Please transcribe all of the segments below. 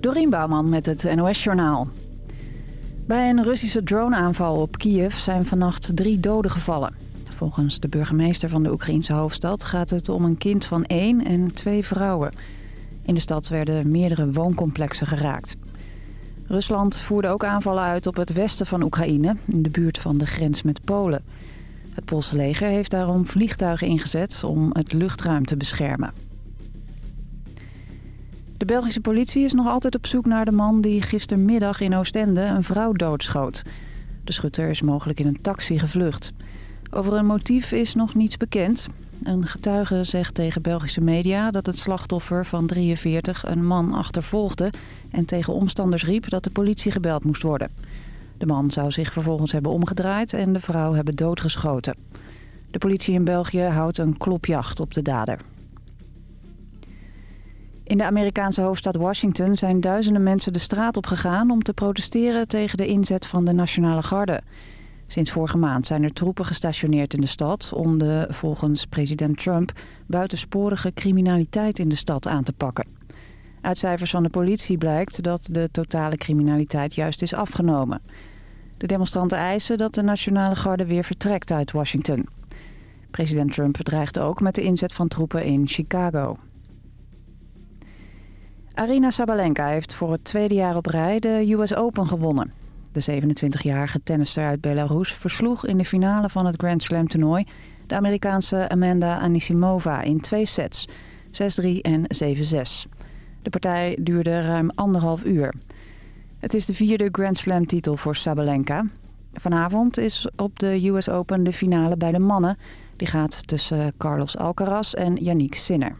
Dorien Bouwman met het NOS Journaal. Bij een Russische droneaanval op Kiev zijn vannacht drie doden gevallen. Volgens de burgemeester van de Oekraïense hoofdstad gaat het om een kind van één en twee vrouwen. In de stad werden meerdere wooncomplexen geraakt. Rusland voerde ook aanvallen uit op het westen van Oekraïne, in de buurt van de grens met Polen. Het Poolse leger heeft daarom vliegtuigen ingezet om het luchtruim te beschermen. De Belgische politie is nog altijd op zoek naar de man die gistermiddag in Oostende een vrouw doodschoot. De schutter is mogelijk in een taxi gevlucht. Over een motief is nog niets bekend. Een getuige zegt tegen Belgische media dat het slachtoffer van 43 een man achtervolgde... en tegen omstanders riep dat de politie gebeld moest worden. De man zou zich vervolgens hebben omgedraaid en de vrouw hebben doodgeschoten. De politie in België houdt een klopjacht op de dader. In de Amerikaanse hoofdstad Washington zijn duizenden mensen de straat op gegaan... om te protesteren tegen de inzet van de Nationale Garde. Sinds vorige maand zijn er troepen gestationeerd in de stad... om de, volgens president Trump, buitensporige criminaliteit in de stad aan te pakken. Uit cijfers van de politie blijkt dat de totale criminaliteit juist is afgenomen. De demonstranten eisen dat de Nationale Garde weer vertrekt uit Washington. President Trump dreigt ook met de inzet van troepen in Chicago. Arina Sabalenka heeft voor het tweede jaar op rij de US Open gewonnen. De 27-jarige tennister uit Belarus versloeg in de finale van het Grand Slam toernooi... de Amerikaanse Amanda Anisimova in twee sets, 6-3 en 7-6. De partij duurde ruim anderhalf uur. Het is de vierde Grand Slam titel voor Sabalenka. Vanavond is op de US Open de finale bij de mannen. Die gaat tussen Carlos Alcaraz en Yannick Sinner.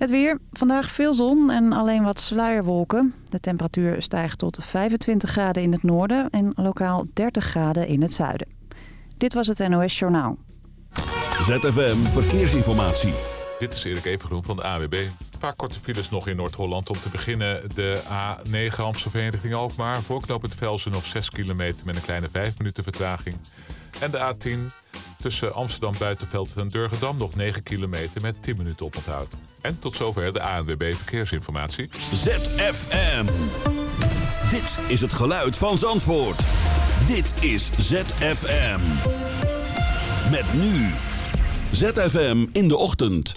Het weer. Vandaag veel zon en alleen wat sluierwolken. De temperatuur stijgt tot 25 graden in het noorden en lokaal 30 graden in het zuiden. Dit was het NOS Journaal. ZFM Verkeersinformatie. Dit is Erik Evengroen van de AWB. Een paar korte files nog in Noord-Holland. Om te beginnen de A9 Amstelveen richting Alkmaar. Voor knooppunt Velsen nog 6 kilometer met een kleine 5 minuten vertraging. En de A10 tussen Amsterdam Buitenveld en Durgedam nog 9 kilometer met 10 minuten oponthoud. En tot zover de ANWB Verkeersinformatie. ZFM. Dit is het geluid van Zandvoort. Dit is ZFM. Met nu. ZFM in de ochtend.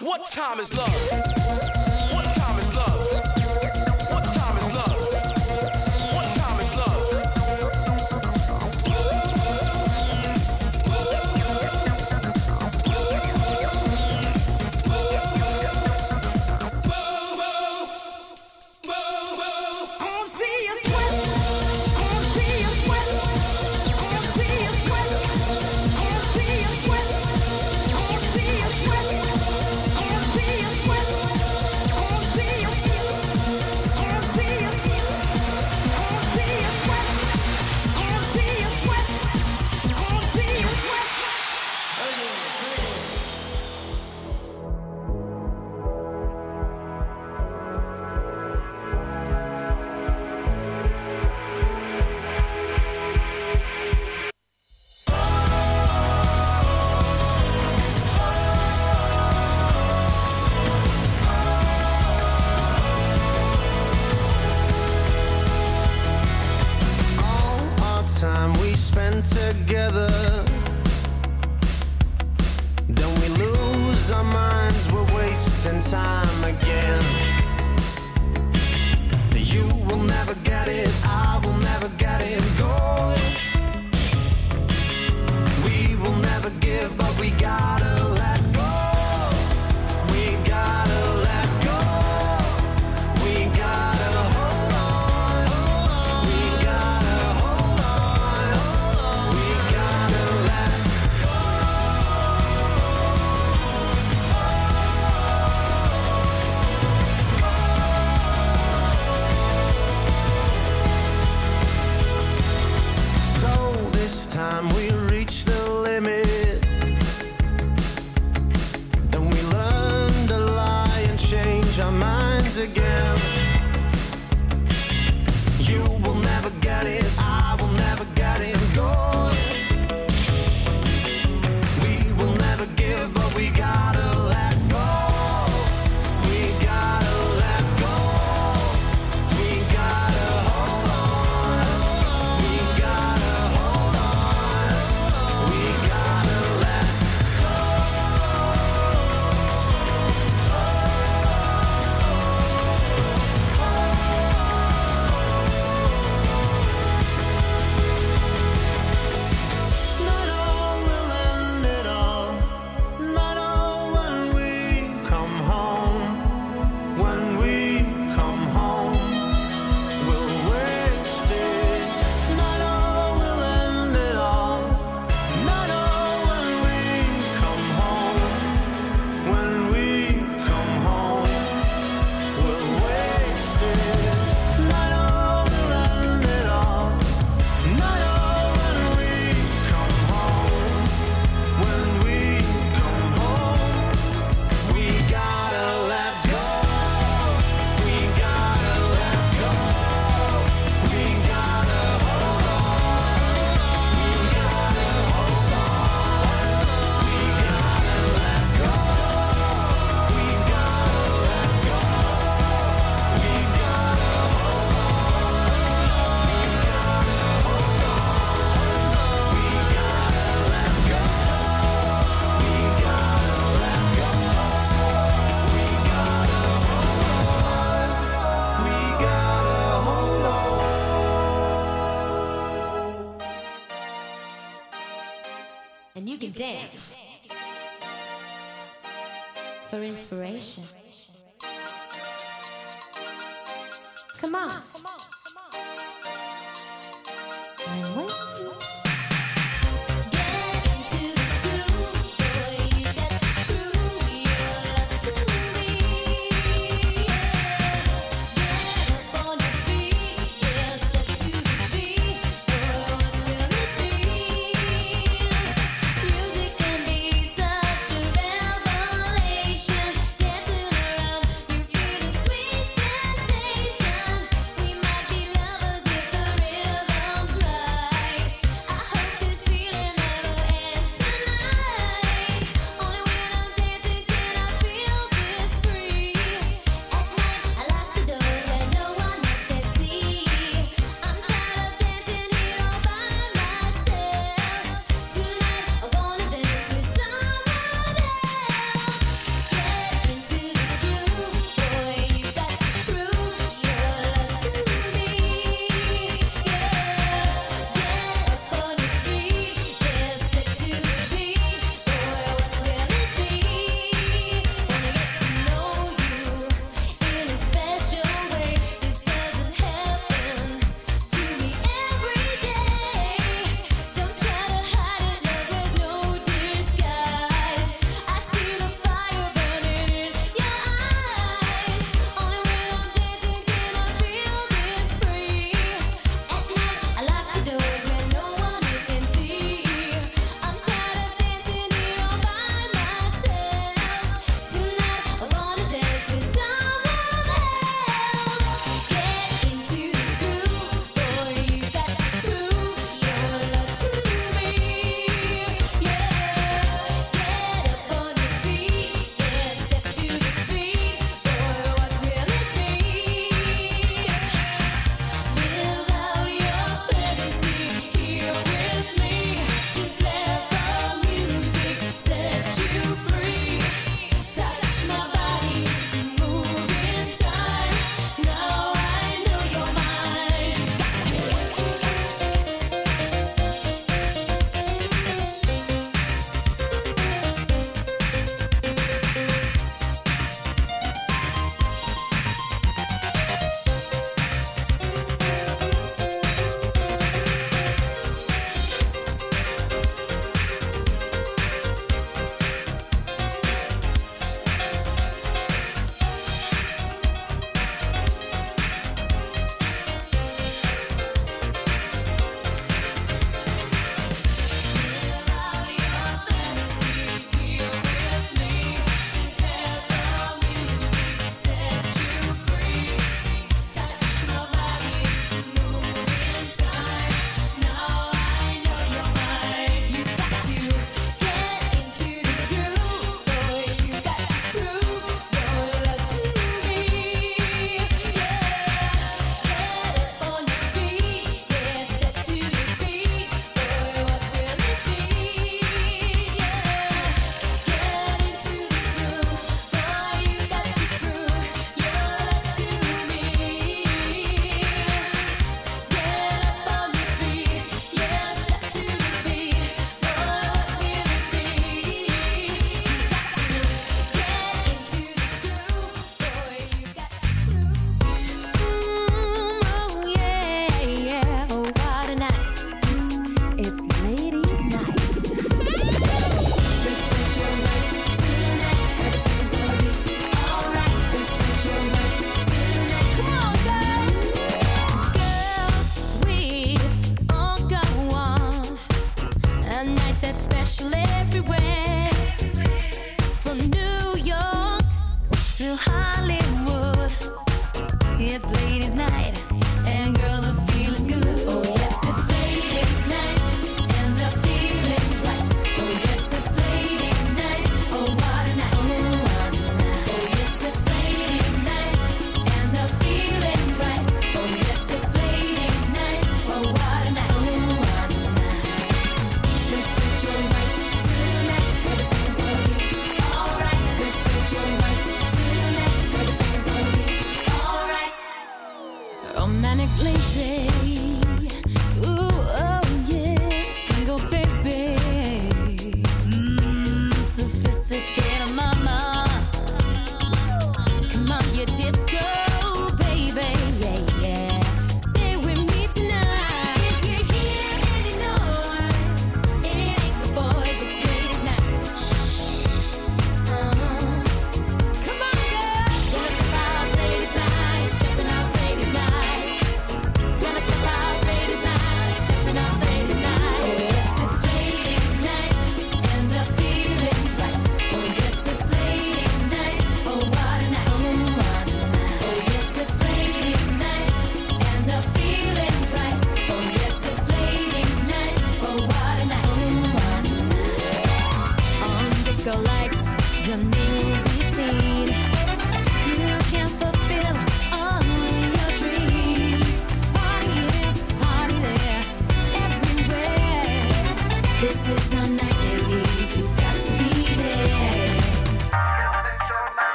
What time is love?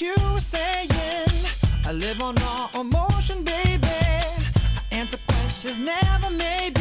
you were saying. I live on all emotion, baby. I answer questions never made.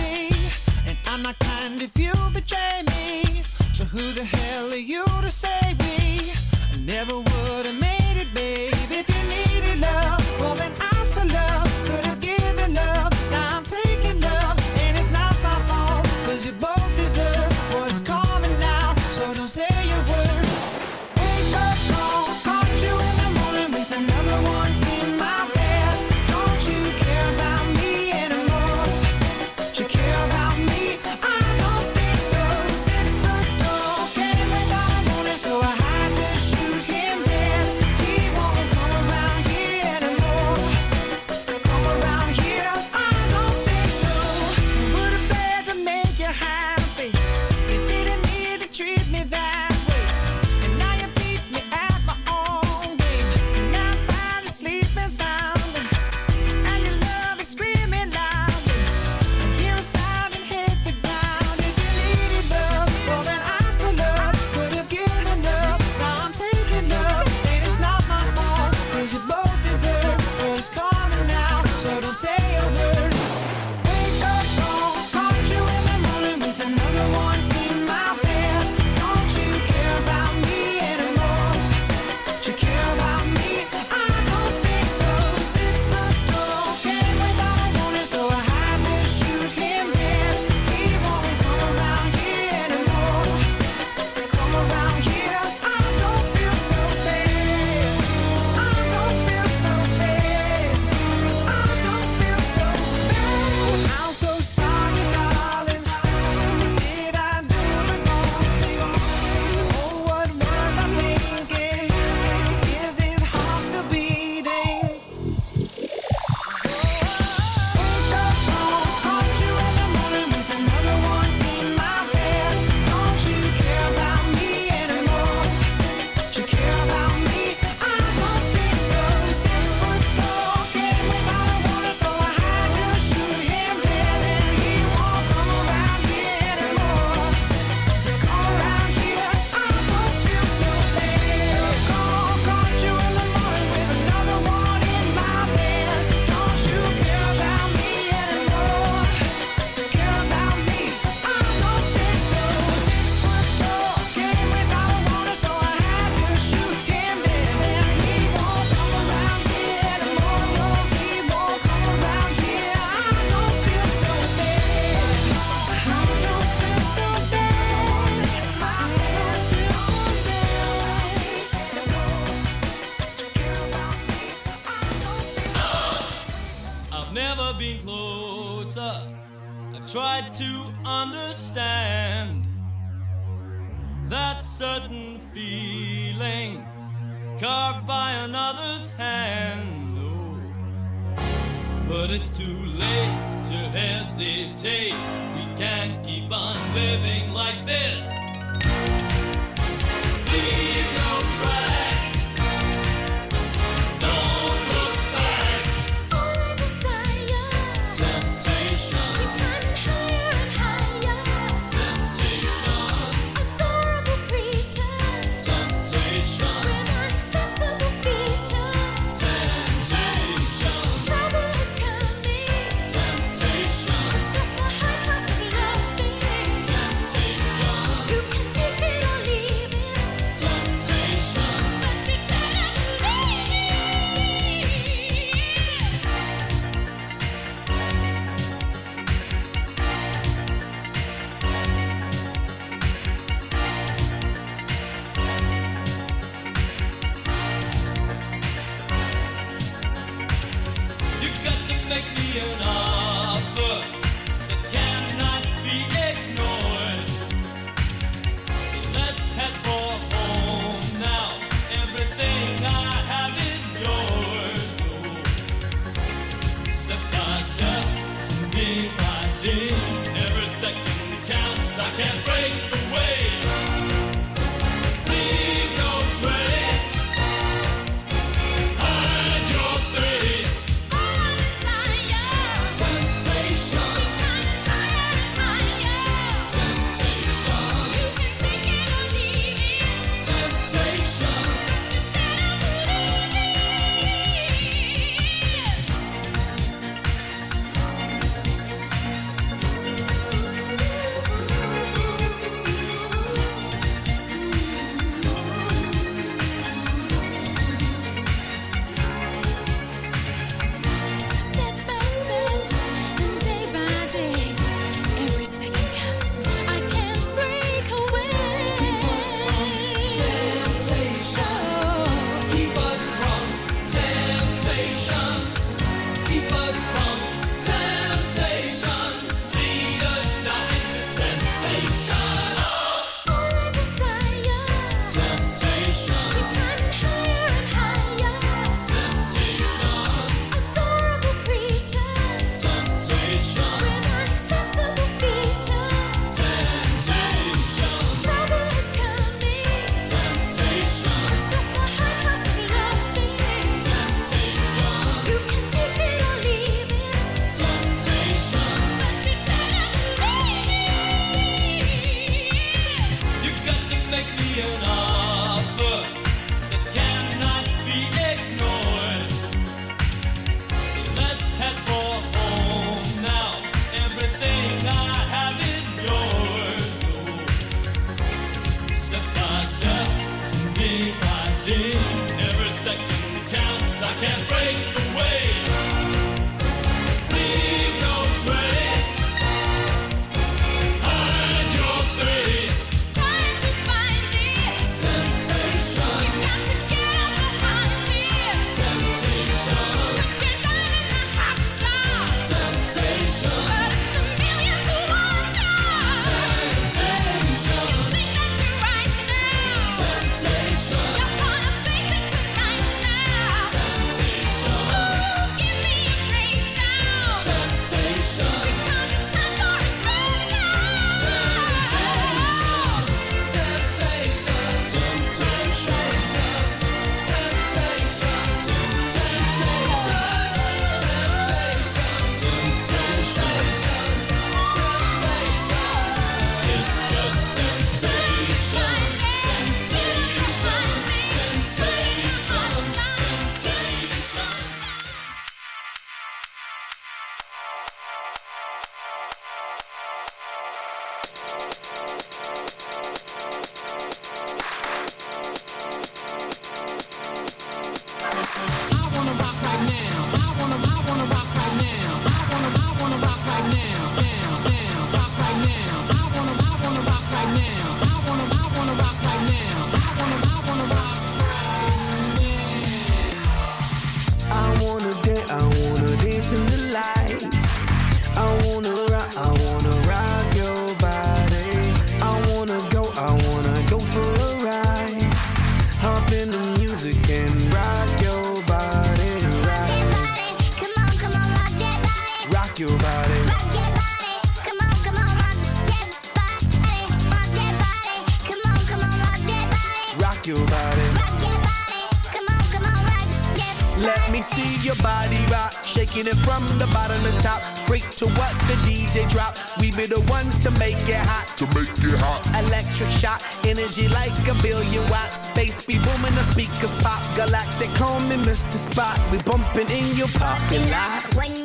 Rock, shaking it from the bottom to top. Freak to what the DJ drop. We be the ones to make it hot. To make it hot. Electric shock, energy like a billion watts. Space be booming, the speakers pop. Galactic, call me Mr. Spot. We bumping in your parking lot. When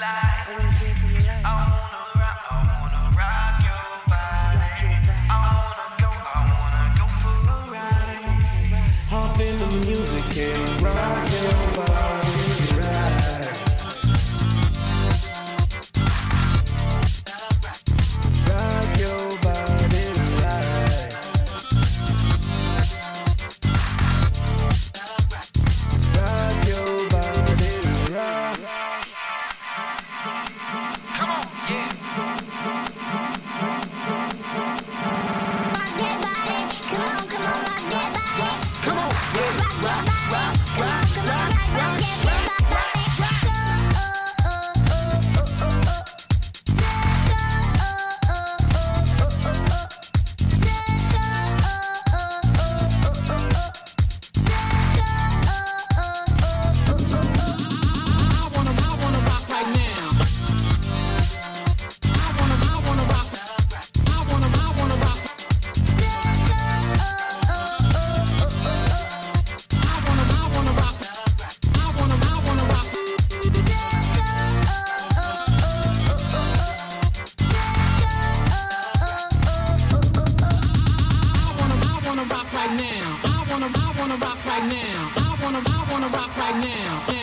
light. I want to hear from your light. wanna rock right now. I wanna, I wanna rock right now. I wanna, I wanna rock right now.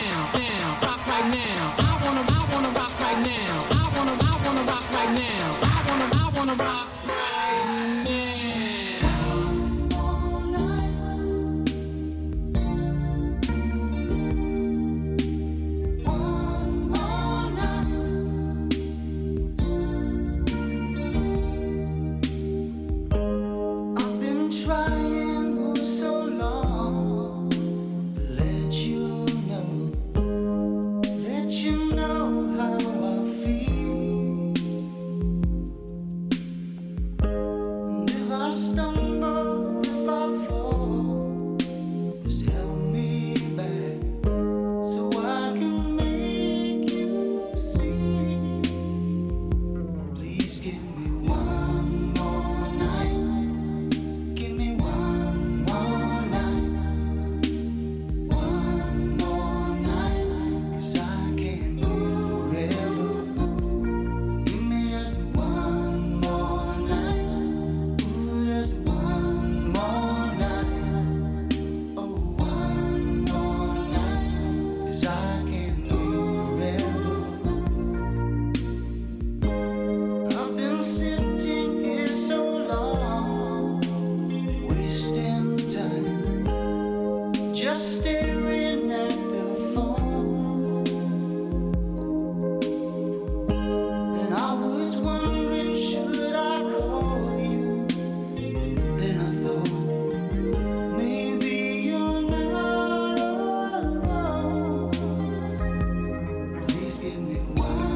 Whoa.